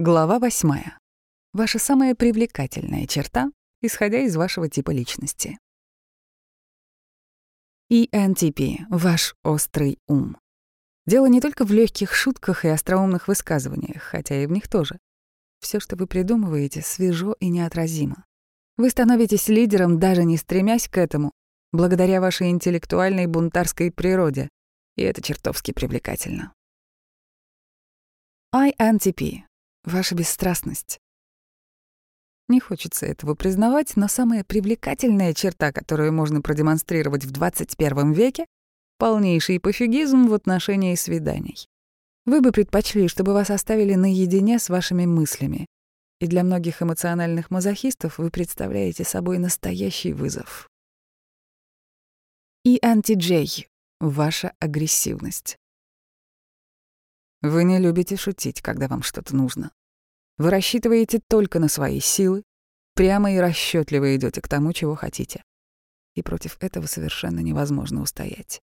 Глава восьмая. Ваша самая привлекательная черта, исходя из вашего типа личности. ENTP — ваш острый ум. Дело не только в легких шутках и остроумных высказываниях, хотя и в них тоже. Все, что вы придумываете, свежо и неотразимо. Вы становитесь лидером, даже не стремясь к этому, благодаря вашей интеллектуальной бунтарской природе, и это чертовски привлекательно. INTP — ваша бесстрастность. Не хочется этого признавать, но самая привлекательная черта, которую можно продемонстрировать в 21 веке — полнейший пофигизм в отношении свиданий. Вы бы предпочли, чтобы вас оставили наедине с вашими мыслями. И для многих эмоциональных мазохистов вы представляете собой настоящий вызов. ENTJ — ваша агрессивность. Вы не любите шутить, когда вам что-то нужно. Вы рассчитываете только на свои силы, прямо и расчетливо идете к тому, чего хотите. И против этого совершенно невозможно устоять.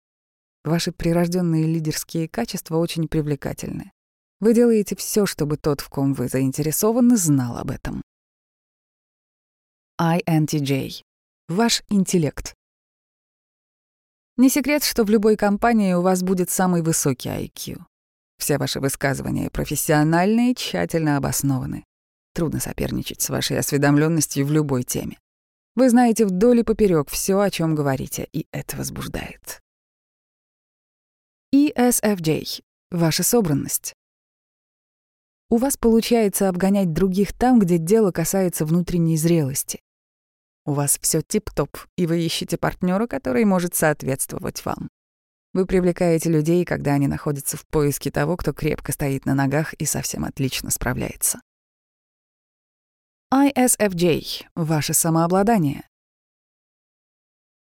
Ваши прирожденные лидерские качества очень привлекательны. Вы делаете все, чтобы тот, в ком вы заинтересованы, знал об этом. INTJ. Ваш интеллект. Не секрет, что в любой компании у вас будет самый высокий IQ. Все ваши высказывания профессиональные и тщательно обоснованы. Трудно соперничать с вашей осведомленностью в любой теме. Вы знаете вдоль и поперек все, о чем говорите, и это возбуждает. ESFJ — ваша собранность. У вас получается обгонять других там, где дело касается внутренней зрелости. У вас все тип-топ, и вы ищете партнера, который может соответствовать вам. Вы привлекаете людей, когда они находятся в поиске того, кто крепко стоит на ногах и совсем отлично справляется. ISFJ — ваше самообладание.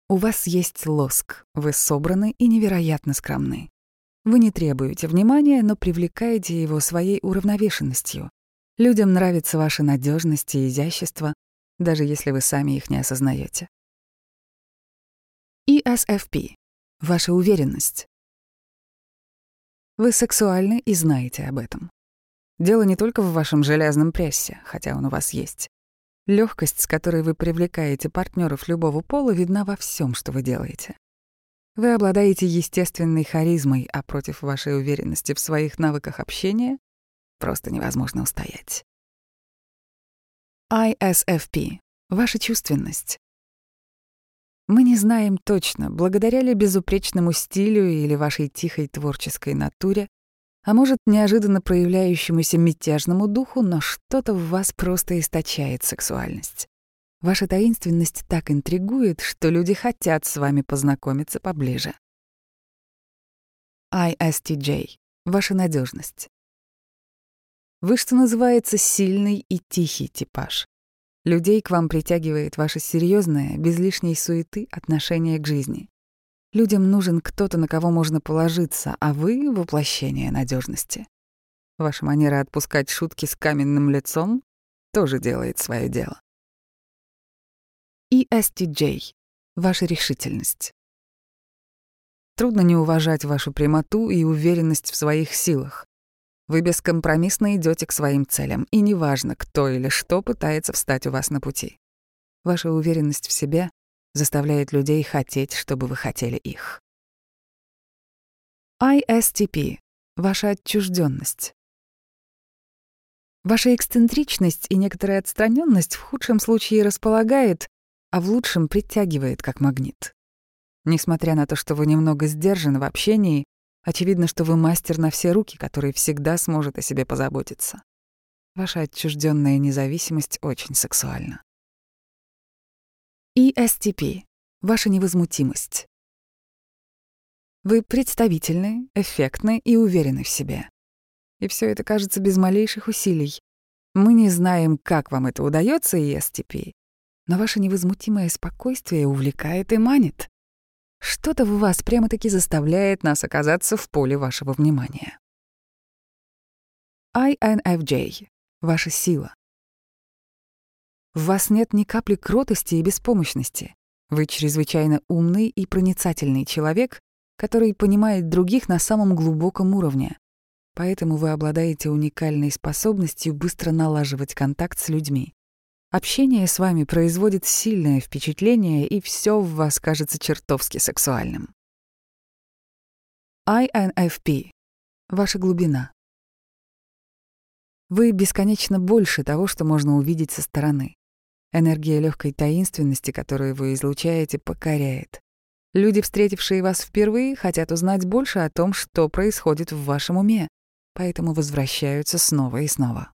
У вас есть лоск, вы собраны и невероятно скромны. Вы не требуете внимания, но привлекаете его своей уравновешенностью. Людям нравится ваша надежность и изящество, даже если вы сами их не осознаете. ESFP Ваша уверенность. Вы сексуальны и знаете об этом. Дело не только в вашем железном прессе, хотя он у вас есть. Легкость, с которой вы привлекаете партнеров любого пола, видна во всем, что вы делаете. Вы обладаете естественной харизмой, а против вашей уверенности в своих навыках общения просто невозможно устоять. ISFP — ваша чувственность. Мы не знаем точно, благодаря ли безупречному стилю или вашей тихой творческой натуре, а может, неожиданно проявляющемуся мятежному духу, но что-то в вас просто источает сексуальность. Ваша таинственность так интригует, что люди хотят с вами познакомиться поближе. ISTJ — ваша надежность. Вы, что называется, сильный и тихий типаж. Людей к вам притягивает ваше серьезное, без лишней суеты отношение к жизни. Людям нужен кто-то, на кого можно положиться, а вы — воплощение надежности. Ваша манера отпускать шутки с каменным лицом тоже делает свое дело. ESTJ — ваша решительность. Трудно не уважать вашу прямоту и уверенность в своих силах. Вы бескомпромиссно идете к своим целям, и неважно, кто или что пытается встать у вас на пути. Ваша уверенность в себе заставляет людей хотеть, чтобы вы хотели их. ISTP — ваша отчужденность. Ваша эксцентричность и некоторая отстраненность в худшем случае располагает, а в лучшем притягивает как магнит. Несмотря на то, что вы немного сдержаны в общении, Очевидно, что вы мастер на все руки, который всегда сможет о себе позаботиться. Ваша отчужденная независимость очень сексуальна. ESTP — ваша невозмутимость. Вы представительны, эффектны и уверены в себе. И все это кажется без малейших усилий. Мы не знаем, как вам это удается, ESTP, но ваше невозмутимое спокойствие увлекает и манит. Что-то в вас прямо-таки заставляет нас оказаться в поле вашего внимания. INFJ — ваша сила. В вас нет ни капли кротости и беспомощности. Вы чрезвычайно умный и проницательный человек, который понимает других на самом глубоком уровне. поэтому вы обладаете уникальной способностью быстро налаживать контакт с людьми. Общение с вами производит сильное впечатление, и все в вас кажется чертовски сексуальным. INFP — ваша глубина. Вы бесконечно больше того, что можно увидеть со стороны. Энергия легкой таинственности, которую вы излучаете, покоряет. Люди, встретившие вас впервые, хотят узнать больше о том, что происходит в вашем уме, поэтому возвращаются снова и снова.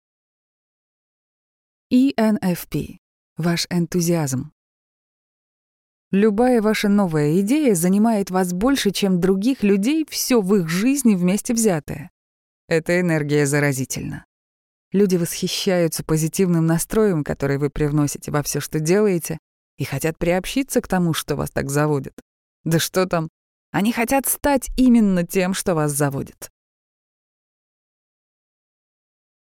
ENFP — ваш энтузиазм. Любая ваша новая идея занимает вас больше, чем других людей все в их жизни вместе взятое. Эта энергия заразительна. Люди восхищаются позитивным настроем, который вы привносите во все, что делаете, и хотят приобщиться к тому, что вас так заводит. Да что там, они хотят стать именно тем, что вас заводит.